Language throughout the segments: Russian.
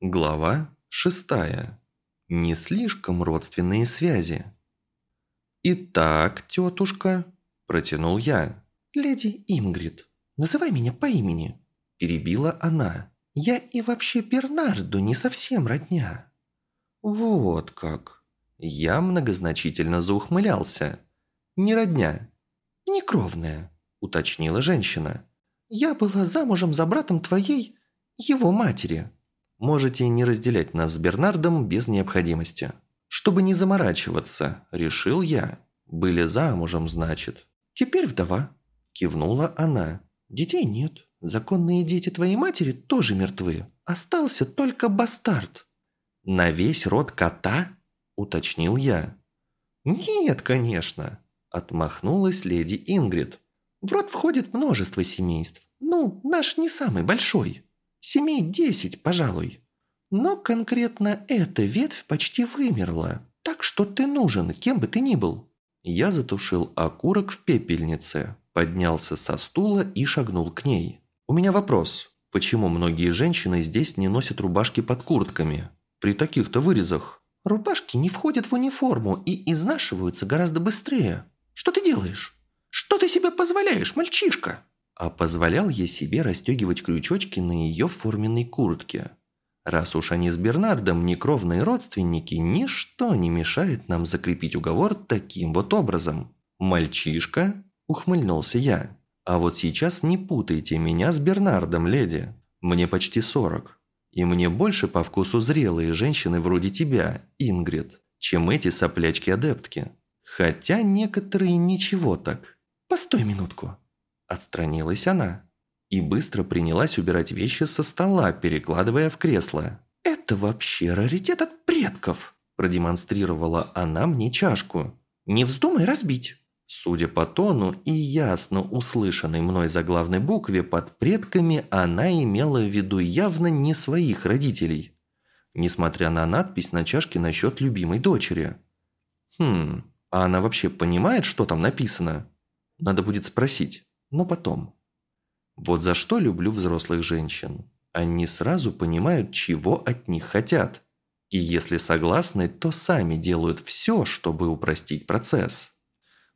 Глава шестая. Не слишком родственные связи. «Итак, тетушка», – протянул я. «Леди Ингрид, называй меня по имени», – перебила она. «Я и вообще Бернарду не совсем родня». «Вот как». Я многозначительно заухмылялся. «Не родня». «Не кровная», – уточнила женщина. «Я была замужем за братом твоей, его матери». Можете не разделять нас с Бернардом без необходимости. Чтобы не заморачиваться, решил я. Были замужем, значит. Теперь вдова. Кивнула она. Детей нет. Законные дети твоей матери тоже мертвы. Остался только бастард. На весь род кота? Уточнил я. Нет, конечно. Отмахнулась леди Ингрид. В род входит множество семейств. Ну, наш не самый большой. Семей десять, пожалуй. Но конкретно эта ветвь почти вымерла, так что ты нужен, кем бы ты ни был». Я затушил окурок в пепельнице, поднялся со стула и шагнул к ней. «У меня вопрос. Почему многие женщины здесь не носят рубашки под куртками? При таких-то вырезах?» «Рубашки не входят в униформу и изнашиваются гораздо быстрее. Что ты делаешь? Что ты себе позволяешь, мальчишка?» А позволял я себе расстегивать крючочки на ее форменной куртке. Раз уж они с Бернардом не кровные родственники, ничто не мешает нам закрепить уговор таким вот образом. «Мальчишка?» – ухмыльнулся я. «А вот сейчас не путайте меня с Бернардом, леди. Мне почти сорок. И мне больше по вкусу зрелые женщины вроде тебя, Ингрид, чем эти соплячки-адептки. Хотя некоторые ничего так. Постой минутку. Отстранилась она и быстро принялась убирать вещи со стола, перекладывая в кресло. «Это вообще раритет от предков!» Продемонстрировала она мне чашку. «Не вздумай разбить!» Судя по тону и ясно услышанной мной заглавной букве под предками, она имела в виду явно не своих родителей. Несмотря на надпись на чашке насчет любимой дочери. Хм, а она вообще понимает, что там написано? Надо будет спросить но потом. Вот за что люблю взрослых женщин. Они сразу понимают, чего от них хотят. И если согласны, то сами делают все, чтобы упростить процесс.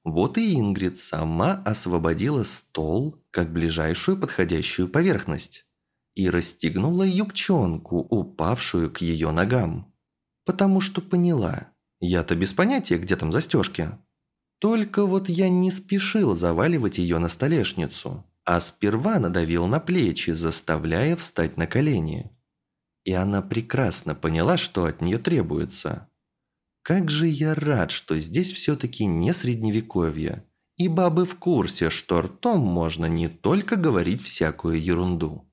Вот и Ингрид сама освободила стол как ближайшую подходящую поверхность и расстегнула юбчонку, упавшую к ее ногам. Потому что поняла, я-то без понятия, где там застежки. Только вот я не спешил заваливать ее на столешницу, а сперва надавил на плечи, заставляя встать на колени. И она прекрасно поняла, что от нее требуется. Как же я рад, что здесь все-таки не средневековье, и бабы в курсе, что ртом можно не только говорить всякую ерунду.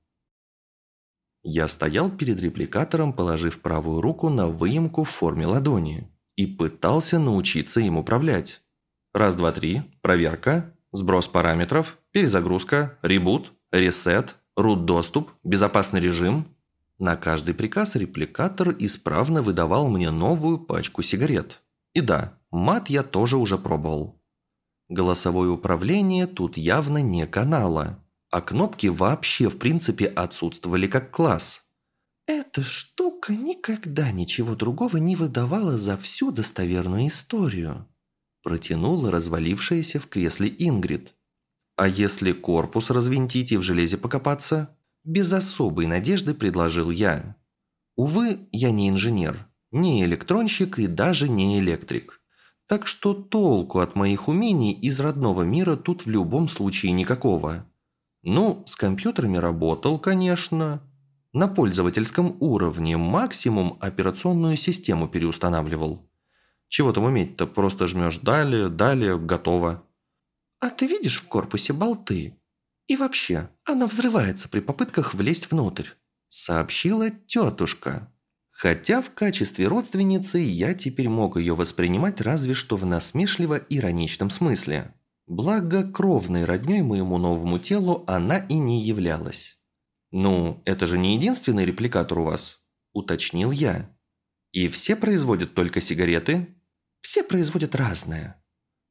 Я стоял перед репликатором, положив правую руку на выемку в форме ладони, и пытался научиться им управлять. Раз, два, три. Проверка. Сброс параметров. Перезагрузка. Ребут. Ресет. Рут-доступ. Безопасный режим. На каждый приказ репликатор исправно выдавал мне новую пачку сигарет. И да, мат я тоже уже пробовал. Голосовое управление тут явно не канала, а кнопки вообще в принципе отсутствовали как класс. Эта штука никогда ничего другого не выдавала за всю достоверную историю. Протянула развалившаяся в кресле Ингрид. «А если корпус развинтить и в железе покопаться?» Без особой надежды предложил я. Увы, я не инженер, не электронщик и даже не электрик. Так что толку от моих умений из родного мира тут в любом случае никакого. Ну, с компьютерами работал, конечно. На пользовательском уровне максимум операционную систему переустанавливал. Чего там уметь-то? Просто жмешь «далее», «далее», «готово». «А ты видишь в корпусе болты? И вообще, она взрывается при попытках влезть внутрь», сообщила тетушка. Хотя в качестве родственницы я теперь мог ее воспринимать разве что в насмешливо-ироничном смысле. Благо, кровной родней моему новому телу она и не являлась. «Ну, это же не единственный репликатор у вас», – уточнил я. «И все производят только сигареты?» Все производят разное.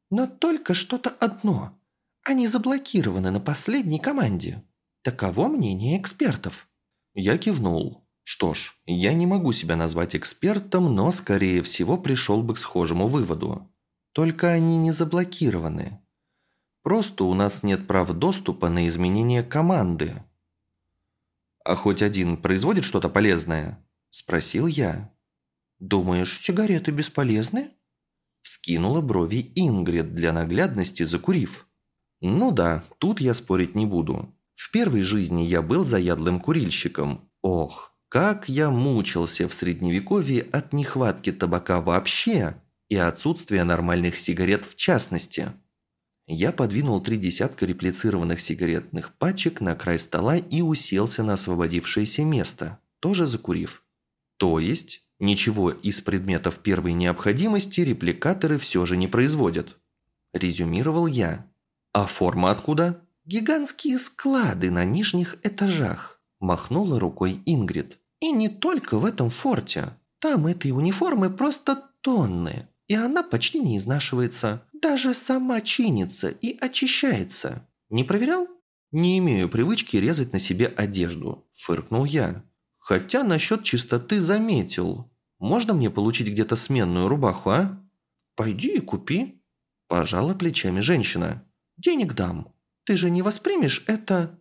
Но только что-то одно. Они заблокированы на последней команде. Таково мнение экспертов. Я кивнул. Что ж, я не могу себя назвать экспертом, но, скорее всего, пришел бы к схожему выводу. Только они не заблокированы. Просто у нас нет прав доступа на изменение команды. «А хоть один производит что-то полезное?» – спросил я. «Думаешь, сигареты бесполезны?» Вскинула брови Ингрид для наглядности, закурив. «Ну да, тут я спорить не буду. В первой жизни я был заядлым курильщиком. Ох, как я мучился в средневековье от нехватки табака вообще и отсутствия нормальных сигарет в частности». Я подвинул три десятка реплицированных сигаретных пачек на край стола и уселся на освободившееся место, тоже закурив. То есть, ничего из предметов первой необходимости репликаторы все же не производят. Резюмировал я. А форма откуда? Гигантские склады на нижних этажах, махнула рукой Ингрид. И не только в этом форте. Там этой униформы просто тонны, и она почти не изнашивается. Даже сама чинится и очищается. Не проверял? Не имею привычки резать на себе одежду, фыркнул я. Хотя насчет чистоты заметил. Можно мне получить где-то сменную рубаху, а? Пойди и купи. Пожала плечами женщина. Денег дам. Ты же не воспримешь это...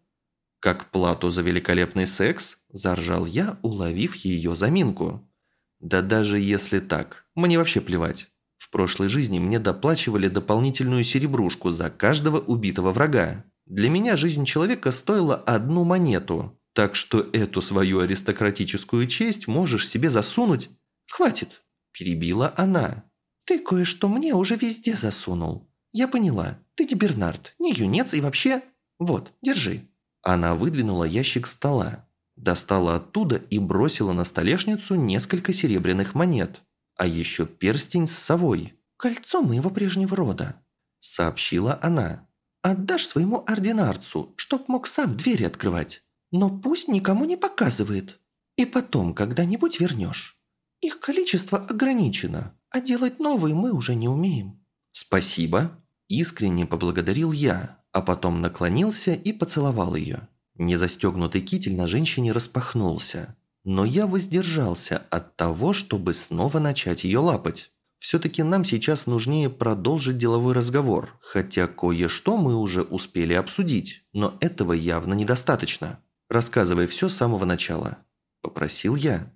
Как плату за великолепный секс, заржал я, уловив ее заминку. Да даже если так, мне вообще плевать. В прошлой жизни мне доплачивали дополнительную серебрушку за каждого убитого врага. Для меня жизнь человека стоила одну монету, так что эту свою аристократическую честь можешь себе засунуть. Хватит, перебила она. Ты кое-что мне уже везде засунул. Я поняла, ты не Бернард, не юнец и вообще... Вот, держи. Она выдвинула ящик стола, достала оттуда и бросила на столешницу несколько серебряных монет а еще перстень с совой. «Кольцо моего прежнего рода», – сообщила она. «Отдашь своему ординарцу, чтоб мог сам двери открывать. Но пусть никому не показывает. И потом когда-нибудь вернешь. Их количество ограничено, а делать новые мы уже не умеем». «Спасибо», – искренне поблагодарил я, а потом наклонился и поцеловал ее. Незастегнутый китель на женщине распахнулся, но я воздержался от того, чтобы снова начать ее лапать. Все-таки нам сейчас нужнее продолжить деловой разговор, хотя кое-что мы уже успели обсудить, но этого явно недостаточно. Рассказывай все с самого начала. Попросил я.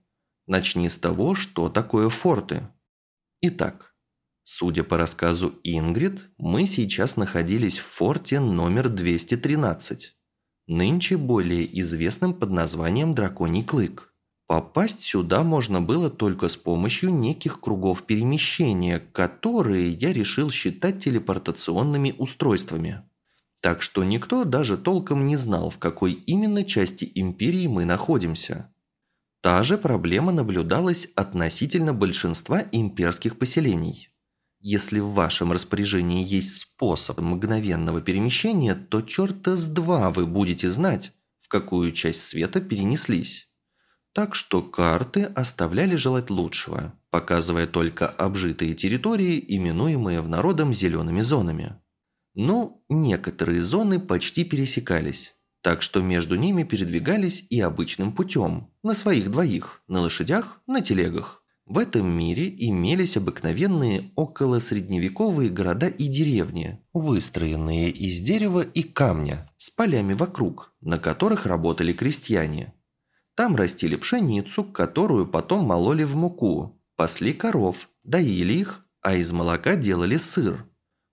Начни с того, что такое форты. Итак, судя по рассказу Ингрид, мы сейчас находились в форте номер 213, нынче более известным под названием Драконий Клык. Попасть сюда можно было только с помощью неких кругов перемещения, которые я решил считать телепортационными устройствами. Так что никто даже толком не знал, в какой именно части империи мы находимся. Та же проблема наблюдалась относительно большинства имперских поселений. Если в вашем распоряжении есть способ мгновенного перемещения, то черта с два вы будете знать, в какую часть света перенеслись. Так что карты оставляли желать лучшего, показывая только обжитые территории, именуемые в народом зелеными зонами. Но некоторые зоны почти пересекались, так что между ними передвигались и обычным путем, на своих двоих, на лошадях, на телегах. В этом мире имелись обыкновенные околосредневековые города и деревни, выстроенные из дерева и камня, с полями вокруг, на которых работали крестьяне. Там растили пшеницу, которую потом мололи в муку, пасли коров, доили их, а из молока делали сыр.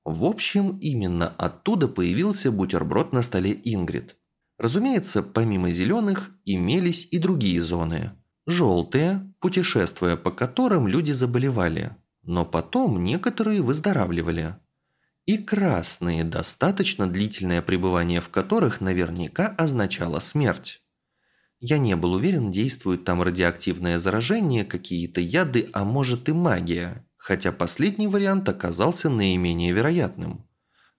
В общем, именно оттуда появился бутерброд на столе Ингрид. Разумеется, помимо зеленых, имелись и другие зоны. Желтые, путешествуя по которым люди заболевали, но потом некоторые выздоравливали. И красные, достаточно длительное пребывание в которых наверняка означало смерть. Я не был уверен, действует там радиоактивное заражение, какие-то яды, а может и магия, хотя последний вариант оказался наименее вероятным.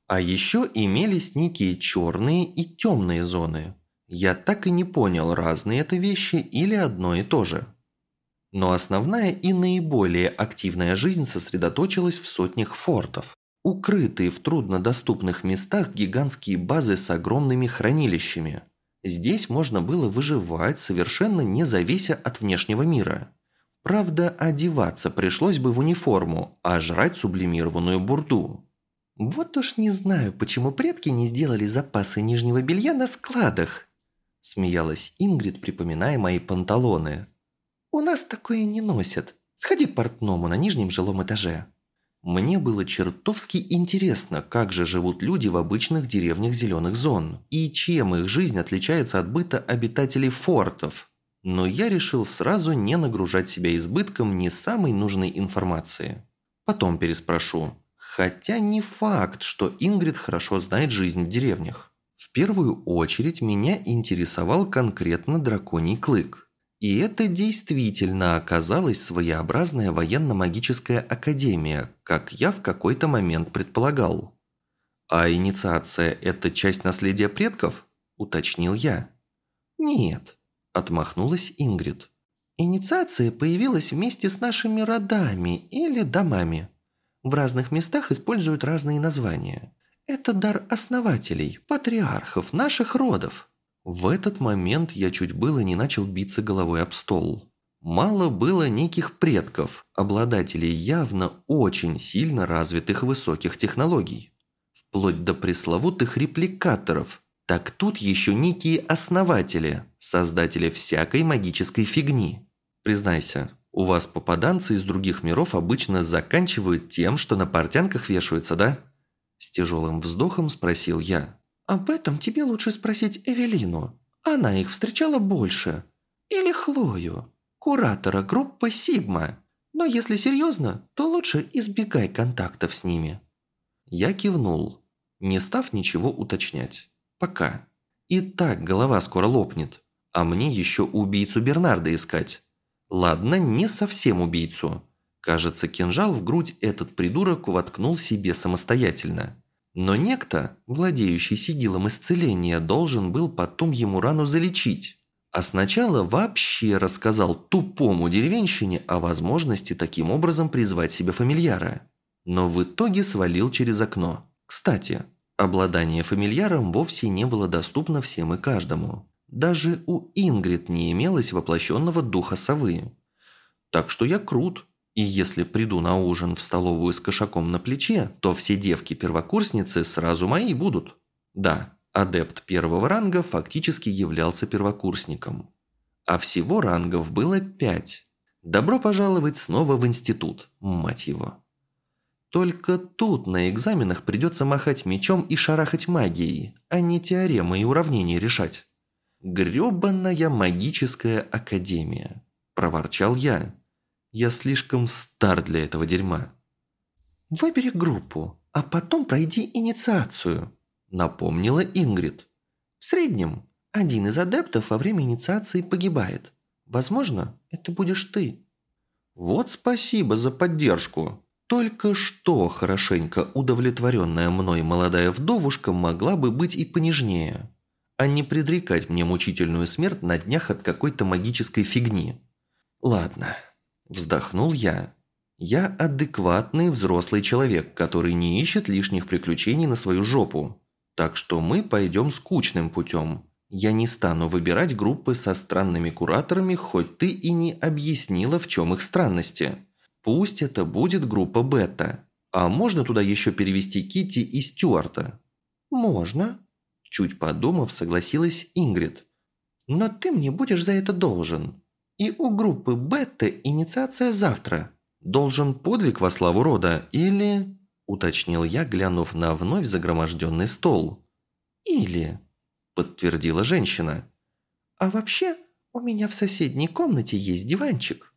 А еще имелись некие черные и темные зоны. Я так и не понял, разные это вещи или одно и то же. Но основная и наиболее активная жизнь сосредоточилась в сотнях фортов. Укрытые в труднодоступных местах гигантские базы с огромными хранилищами – Здесь можно было выживать, совершенно не завися от внешнего мира. Правда, одеваться пришлось бы в униформу, а жрать сублимированную бурду. «Вот уж не знаю, почему предки не сделали запасы нижнего белья на складах», смеялась Ингрид, припоминая мои панталоны. «У нас такое не носят. Сходи к портному на нижнем жилом этаже». Мне было чертовски интересно, как же живут люди в обычных деревнях зеленых зон, и чем их жизнь отличается от быта обитателей фортов. Но я решил сразу не нагружать себя избытком не самой нужной информации. Потом переспрошу. Хотя не факт, что Ингрид хорошо знает жизнь в деревнях. В первую очередь меня интересовал конкретно драконий клык. И это действительно оказалась своеобразная военно-магическая академия, как я в какой-то момент предполагал. «А инициация – это часть наследия предков?» – уточнил я. «Нет», – отмахнулась Ингрид. «Инициация появилась вместе с нашими родами или домами. В разных местах используют разные названия. Это дар основателей, патриархов наших родов». В этот момент я чуть было не начал биться головой об стол. Мало было неких предков, обладателей явно очень сильно развитых высоких технологий. Вплоть до пресловутых репликаторов. Так тут еще некие основатели, создатели всякой магической фигни. Признайся, у вас попаданцы из других миров обычно заканчивают тем, что на портянках вешаются, да? С тяжелым вздохом спросил я. «Об этом тебе лучше спросить Эвелину. Она их встречала больше. Или Хлою, куратора группы «Сигма». Но если серьезно, то лучше избегай контактов с ними». Я кивнул, не став ничего уточнять. Пока. И так голова скоро лопнет. А мне еще убийцу Бернарда искать. Ладно, не совсем убийцу. Кажется, кинжал в грудь этот придурок воткнул себе самостоятельно. Но некто, владеющий сигилом исцеления, должен был потом ему рану залечить. А сначала вообще рассказал тупому деревенщине о возможности таким образом призвать себе фамильяра. Но в итоге свалил через окно. Кстати, обладание фамильяром вовсе не было доступно всем и каждому. Даже у Ингрид не имелось воплощенного духа совы. Так что я крут, и если приду на ужин в столовую с кошаком на плече, то все девки-первокурсницы сразу мои будут. Да, адепт первого ранга фактически являлся первокурсником. А всего рангов было пять. Добро пожаловать снова в институт, мать его. Только тут на экзаменах придется махать мечом и шарахать магией, а не теоремы и уравнения решать. «Грёбаная магическая академия», – проворчал я. Я слишком стар для этого дерьма. «Выбери группу, а потом пройди инициацию», – напомнила Ингрид. «В среднем один из адептов во время инициации погибает. Возможно, это будешь ты». «Вот спасибо за поддержку», только что хорошенько удовлетворенная мной молодая вдовушка могла бы быть и понежнее, а не предрекать мне мучительную смерть на днях от какой-то магической фигни. Ладно, Вздохнул я. Я адекватный взрослый человек, который не ищет лишних приключений на свою жопу. Так что мы пойдем скучным путем. Я не стану выбирать группы со странными кураторами, хоть ты и не объяснила, в чем их странности. Пусть это будет группа бета. А можно туда еще перевести Кити и Стюарта? Можно. Чуть подумав, согласилась Ингрид. Но ты мне будешь за это должен. И у группы бета инициация завтра. Должен подвиг во славу рода или...» Уточнил я, глянув на вновь загроможденный стол. «Или...» Подтвердила женщина. «А вообще, у меня в соседней комнате есть диванчик».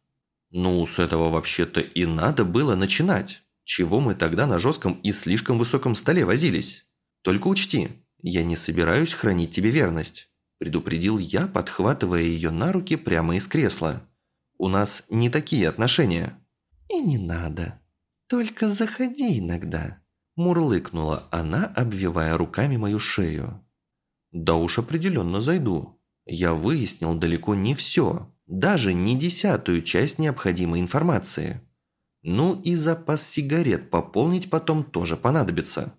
«Ну, с этого вообще-то и надо было начинать. Чего мы тогда на жестком и слишком высоком столе возились? Только учти, я не собираюсь хранить тебе верность предупредил я, подхватывая ее на руки прямо из кресла. «У нас не такие отношения». «И не надо. Только заходи иногда», – мурлыкнула она, обвивая руками мою шею. «Да уж определенно зайду. Я выяснил далеко не все, даже не десятую часть необходимой информации. Ну и запас сигарет пополнить потом тоже понадобится».